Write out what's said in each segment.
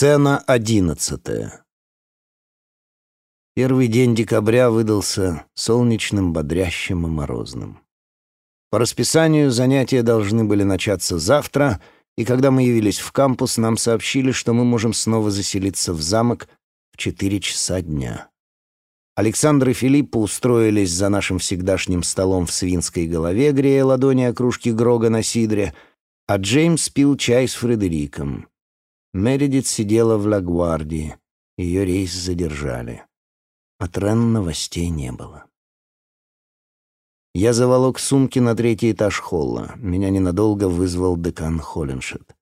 Сцена одиннадцатая. Первый день декабря выдался солнечным, бодрящим и морозным. По расписанию занятия должны были начаться завтра, и когда мы явились в кампус, нам сообщили, что мы можем снова заселиться в замок в четыре часа дня. Александр и Филиппа устроились за нашим всегдашним столом в свинской голове, грея ладони о кружке Грога на сидре, а Джеймс пил чай с Фредериком. Мередит сидела в Лагвардии. Ее рейс задержали. От Рен новостей не было. Я заволок сумки на третий этаж холла. Меня ненадолго вызвал декан Холленшет.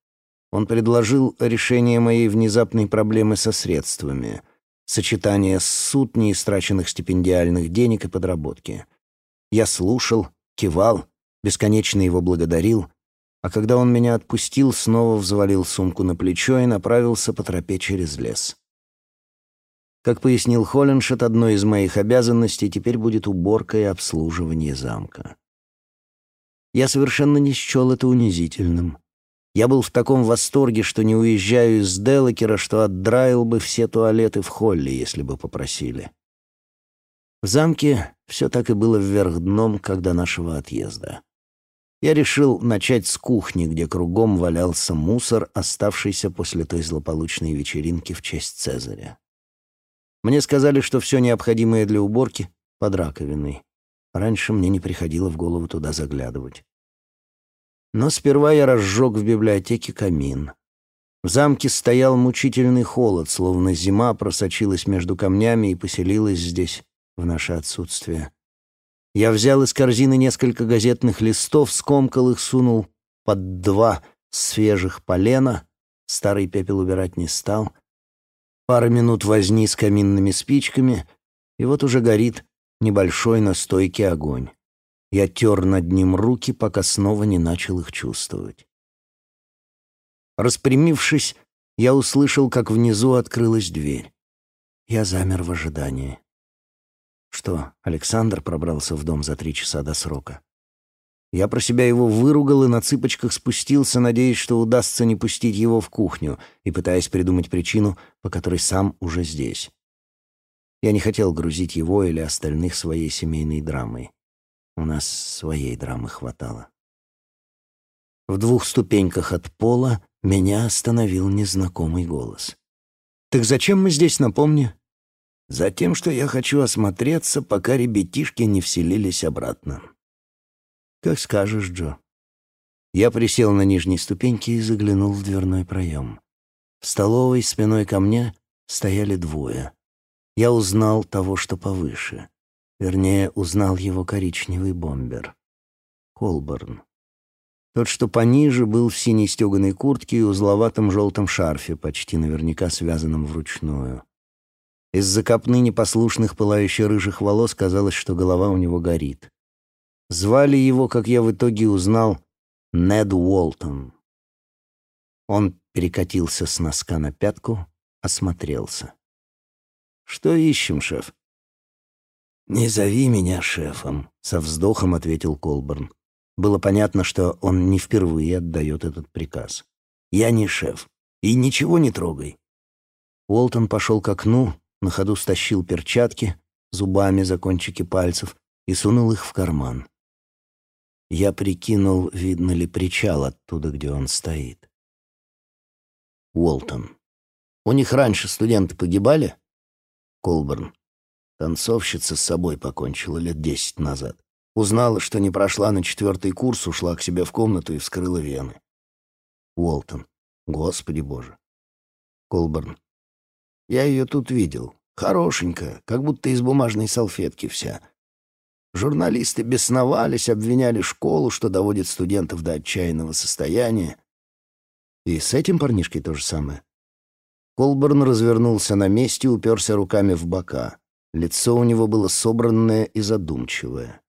Он предложил решение моей внезапной проблемы со средствами, сочетание суд неистраченных стипендиальных денег и подработки. Я слушал, кивал, бесконечно его благодарил — а когда он меня отпустил, снова взвалил сумку на плечо и направился по тропе через лес. Как пояснил Холленшет, одной из моих обязанностей теперь будет уборка и обслуживание замка. Я совершенно не счел это унизительным. Я был в таком восторге, что не уезжаю из Делакера, что отдраил бы все туалеты в холле, если бы попросили. В замке все так и было вверх дном, когда нашего отъезда я решил начать с кухни, где кругом валялся мусор, оставшийся после той злополучной вечеринки в честь Цезаря. Мне сказали, что все необходимое для уборки под раковиной. Раньше мне не приходило в голову туда заглядывать. Но сперва я разжег в библиотеке камин. В замке стоял мучительный холод, словно зима просочилась между камнями и поселилась здесь в наше отсутствие. Я взял из корзины несколько газетных листов, скомкал их, сунул под два свежих полена. Старый пепел убирать не стал. Пара минут возни с каминными спичками, и вот уже горит небольшой, но стойкий огонь. Я тер над ним руки, пока снова не начал их чувствовать. Распрямившись, я услышал, как внизу открылась дверь. Я замер в ожидании. Что, Александр пробрался в дом за три часа до срока? Я про себя его выругал и на цыпочках спустился, надеясь, что удастся не пустить его в кухню и пытаясь придумать причину, по которой сам уже здесь. Я не хотел грузить его или остальных своей семейной драмой. У нас своей драмы хватало. В двух ступеньках от пола меня остановил незнакомый голос. «Так зачем мы здесь, напомни?» Затем, что я хочу осмотреться, пока ребятишки не вселились обратно. Как скажешь, Джо. Я присел на нижней ступеньке и заглянул в дверной проем. В столовой спиной ко мне стояли двое. Я узнал того, что повыше. Вернее, узнал его коричневый бомбер. Колборн. Тот, что пониже, был в синей стеганой куртке и узловатом желтом шарфе, почти наверняка связанном вручную. Из-за копны непослушных пылающих рыжих волос казалось, что голова у него горит. Звали его, как я в итоге узнал, Нед Уолтон. Он перекатился с носка на пятку, осмотрелся. «Что ищем, шеф?» «Не зови меня шефом», — со вздохом ответил Колберн. Было понятно, что он не впервые отдает этот приказ. «Я не шеф. И ничего не трогай». Уолтон пошел к окну, на ходу стащил перчатки зубами за кончики пальцев и сунул их в карман. Я прикинул, видно ли причал оттуда, где он стоит. Уолтон. У них раньше студенты погибали? Колберн. Танцовщица с собой покончила лет десять назад. Узнала, что не прошла на четвертый курс, ушла к себе в комнату и вскрыла вены. Уолтон. Господи боже. Колберн. Я ее тут видел. Хорошенькая, как будто из бумажной салфетки вся. Журналисты бесновались, обвиняли школу, что доводит студентов до отчаянного состояния. И с этим парнишкой то же самое. Колберн развернулся на месте, уперся руками в бока. Лицо у него было собранное и задумчивое.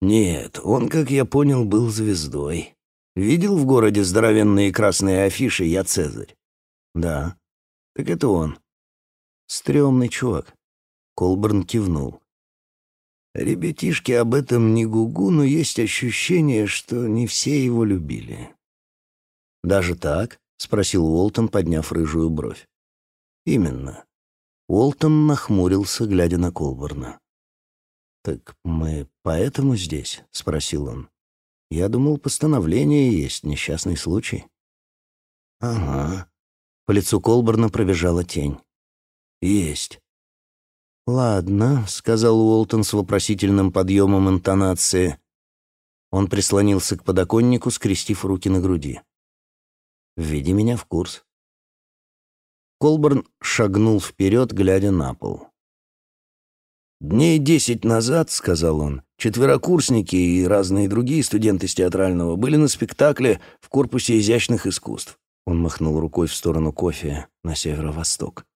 Нет, он, как я понял, был звездой. Видел в городе здоровенные красные афиши «Я Цезарь»? Да. Так это он. Стремный чувак. Колберн кивнул. Ребятишки об этом не гугу, но есть ощущение, что не все его любили. Даже так? — спросил Уолтон, подняв рыжую бровь. «Именно». Уолтон нахмурился, глядя на Колборна. «Так мы поэтому здесь?» — спросил он. «Я думал, постановление есть несчастный случай». «Ага». По лицу Колборна пробежала тень. «Есть». «Ладно», — сказал Уолтон с вопросительным подъемом интонации. Он прислонился к подоконнику, скрестив руки на груди. «Введи меня в курс». Колборн шагнул вперед, глядя на пол. «Дней десять назад, — сказал он, — четверокурсники и разные другие студенты с театрального были на спектакле в корпусе изящных искусств». Он махнул рукой в сторону кофе на северо-восток.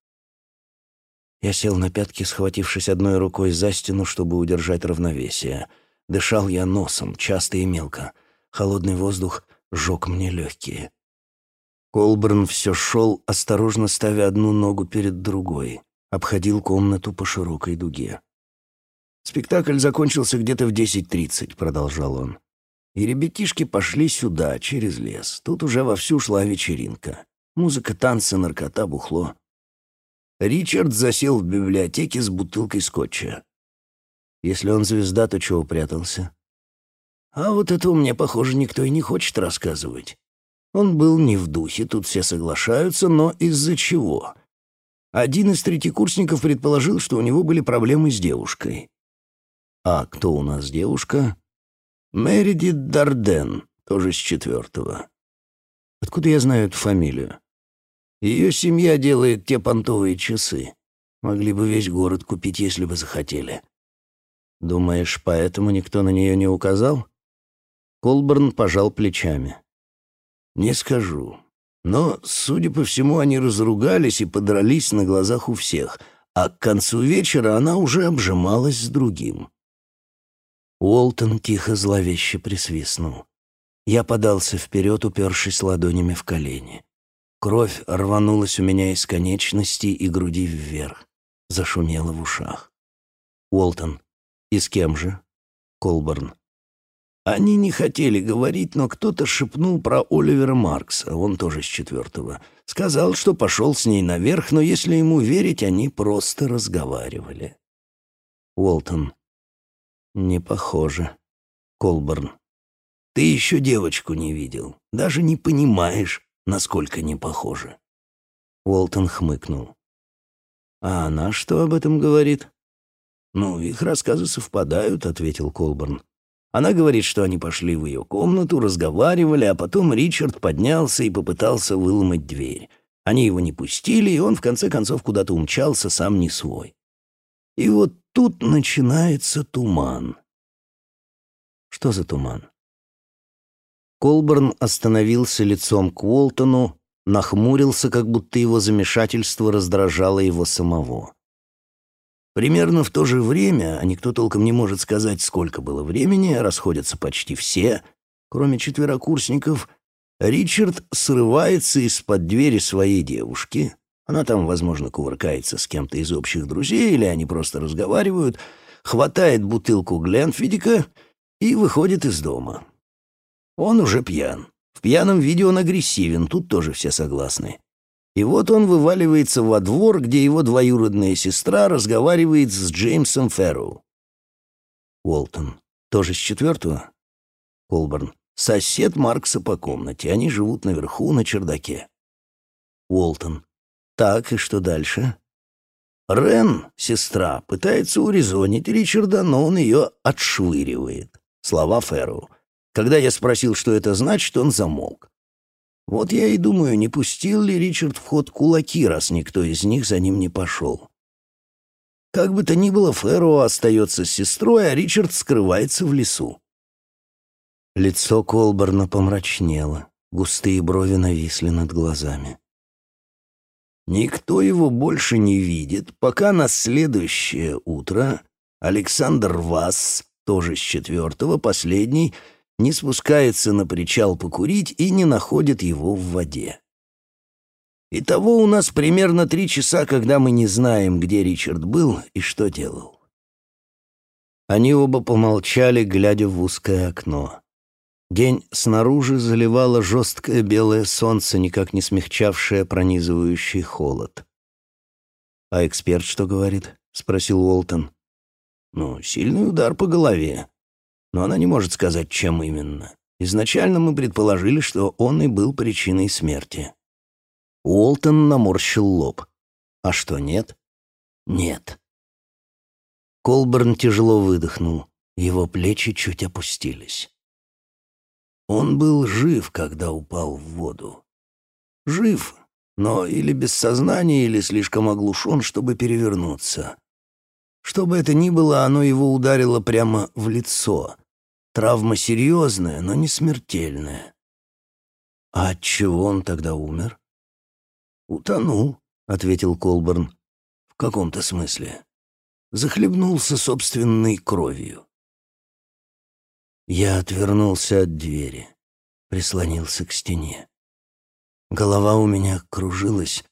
Я сел на пятки, схватившись одной рукой за стену, чтобы удержать равновесие. Дышал я носом, часто и мелко. Холодный воздух жег мне легкие. Колберн все шел, осторожно ставя одну ногу перед другой. Обходил комнату по широкой дуге. Спектакль закончился где-то в 10.30, продолжал он. И ребятишки пошли сюда, через лес. Тут уже вовсю шла вечеринка. Музыка, танцы, наркота, бухло. Ричард засел в библиотеке с бутылкой скотча. Если он звезда, то чего прятался? А вот этого мне, похоже, никто и не хочет рассказывать. Он был не в духе, тут все соглашаются, но из-за чего? Один из третьекурсников предположил, что у него были проблемы с девушкой. А кто у нас девушка? Мередит Дарден, тоже с четвертого. Откуда я знаю эту фамилию? Ее семья делает те понтовые часы. Могли бы весь город купить, если бы захотели. Думаешь, поэтому никто на нее не указал? Колберн пожал плечами. Не скажу. Но, судя по всему, они разругались и подрались на глазах у всех, а к концу вечера она уже обжималась с другим. Уолтон тихо зловеще присвистнул. Я подался вперед, упершись ладонями в колени. Кровь рванулась у меня из конечностей и груди вверх, зашумела в ушах. Уолтон. И с кем же? Колборн. Они не хотели говорить, но кто-то шепнул про Оливера Маркса, он тоже с четвертого. Сказал, что пошел с ней наверх, но если ему верить, они просто разговаривали. Уолтон. «Не похоже. Колборн. Ты еще девочку не видел. Даже не понимаешь, насколько не похоже». Уолтон хмыкнул. «А она что об этом говорит?» «Ну, их рассказы совпадают», — ответил Колборн. Она говорит, что они пошли в ее комнату, разговаривали, а потом Ричард поднялся и попытался выломать дверь. Они его не пустили, и он в конце концов куда-то умчался, сам не свой. И вот тут начинается туман. Что за туман? Колберн остановился лицом к Уолтону, нахмурился, как будто его замешательство раздражало его самого. Примерно в то же время, а никто толком не может сказать, сколько было времени, расходятся почти все, кроме четверокурсников, Ричард срывается из-под двери своей девушки, она там, возможно, кувыркается с кем-то из общих друзей, или они просто разговаривают, хватает бутылку Гленфидика и выходит из дома. Он уже пьян. В пьяном виде он агрессивен, тут тоже все согласны. И вот он вываливается во двор, где его двоюродная сестра разговаривает с Джеймсом Ферроу. Уолтон. Тоже с четвертого? Колберн. Сосед Маркса по комнате. Они живут наверху на чердаке. Уолтон. Так, и что дальше? Рен, сестра, пытается урезонить Ричарда, но он ее отшвыривает. Слова Ферру. Когда я спросил, что это значит, он замолк. Вот я и думаю, не пустил ли Ричард в ход кулаки, раз никто из них за ним не пошел. Как бы то ни было, Ферро остается с сестрой, а Ричард скрывается в лесу. Лицо Колберна помрачнело, густые брови нависли над глазами. Никто его больше не видит, пока на следующее утро Александр Вас, тоже с четвертого, последний, не спускается на причал покурить и не находит его в воде. Итого у нас примерно три часа, когда мы не знаем, где Ричард был и что делал. Они оба помолчали, глядя в узкое окно. День снаружи заливало жесткое белое солнце, никак не смягчавшее пронизывающий холод. «А эксперт что говорит?» — спросил Уолтон. «Ну, сильный удар по голове. Но она не может сказать, чем именно. Изначально мы предположили, что он и был причиной смерти». Уолтон наморщил лоб. «А что, нет?» «Нет». Колберн тяжело выдохнул. Его плечи чуть опустились. Он был жив, когда упал в воду. Жив, но или без сознания, или слишком оглушен, чтобы перевернуться. Что бы это ни было, оно его ударило прямо в лицо. Травма серьезная, но не смертельная. А от чего он тогда умер? «Утонул», — ответил Колберн. «В каком-то смысле. Захлебнулся собственной кровью». Я отвернулся от двери, прислонился к стене. Голова у меня кружилась,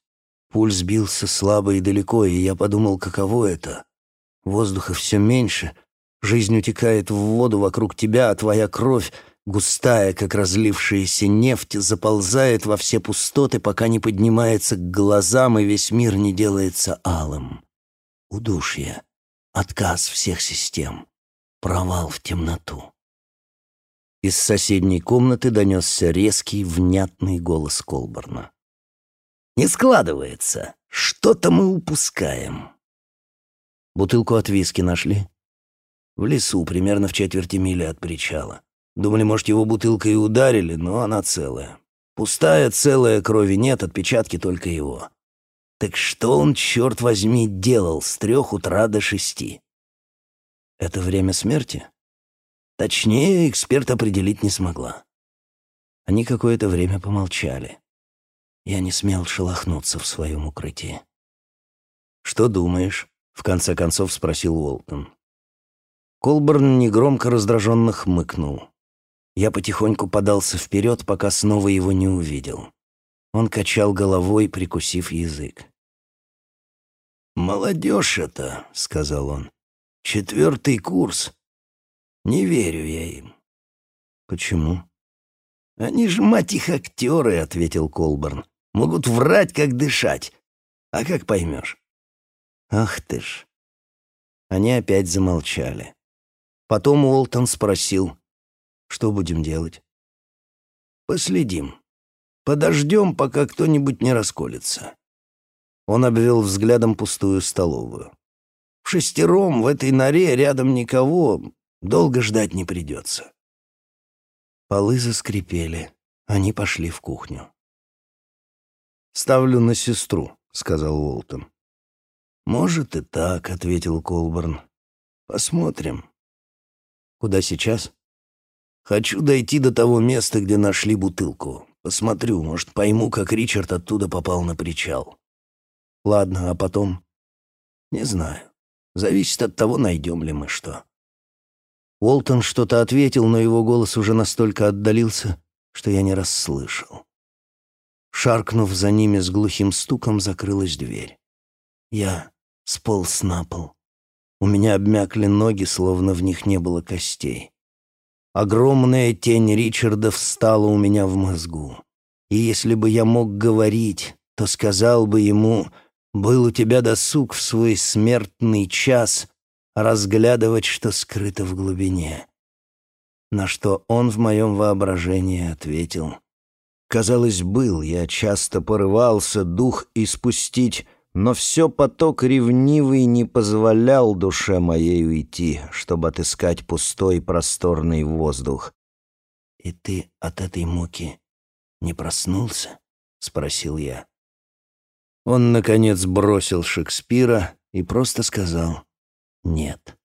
пульс бился слабо и далеко, и я подумал, каково это. Воздуха все меньше, жизнь утекает в воду вокруг тебя, а твоя кровь, густая, как разлившаяся нефть, заползает во все пустоты, пока не поднимается к глазам, и весь мир не делается алым. Удушье, отказ всех систем, провал в темноту. Из соседней комнаты донесся резкий, внятный голос Колборна. «Не складывается. Что-то мы упускаем». «Бутылку от виски нашли?» «В лесу, примерно в четверти мили от причала. Думали, может, его бутылкой ударили, но она целая. Пустая, целая, крови нет, отпечатки только его. Так что он, черт возьми, делал с трех утра до шести?» «Это время смерти?» Точнее, эксперт определить не смогла. Они какое-то время помолчали. Я не смел шелохнуться в своем укрытии. «Что думаешь?» — в конце концов спросил Уолтон. Колберн негромко раздраженно хмыкнул. Я потихоньку подался вперед, пока снова его не увидел. Он качал головой, прикусив язык. «Молодежь это», — сказал он. «Четвертый курс. Не верю я им. Почему? Они же, мать их, актеры, ответил Колберн. Могут врать, как дышать. А как поймешь? Ах ты ж. Они опять замолчали. Потом Уолтон спросил, что будем делать? Последим. Подождем, пока кто-нибудь не расколется. Он обвел взглядом пустую столовую. В шестером в этой норе рядом никого, Долго ждать не придется. Полы заскрипели. Они пошли в кухню. «Ставлю на сестру», — сказал Уолтон. «Может и так», — ответил Колберн. «Посмотрим». «Куда сейчас?» «Хочу дойти до того места, где нашли бутылку. Посмотрю, может, пойму, как Ричард оттуда попал на причал». «Ладно, а потом?» «Не знаю. Зависит от того, найдем ли мы что». Уолтон что-то ответил, но его голос уже настолько отдалился, что я не расслышал. Шаркнув за ними с глухим стуком, закрылась дверь. Я сполз на пол. У меня обмякли ноги, словно в них не было костей. Огромная тень Ричарда встала у меня в мозгу. И если бы я мог говорить, то сказал бы ему, «Был у тебя досуг в свой смертный час, разглядывать, что скрыто в глубине. На что он в моем воображении ответил. Казалось, был, я часто порывался дух испустить, но все поток ревнивый не позволял душе моей уйти, чтобы отыскать пустой просторный воздух. «И ты от этой муки не проснулся?» — спросил я. Он, наконец, бросил Шекспира и просто сказал нет.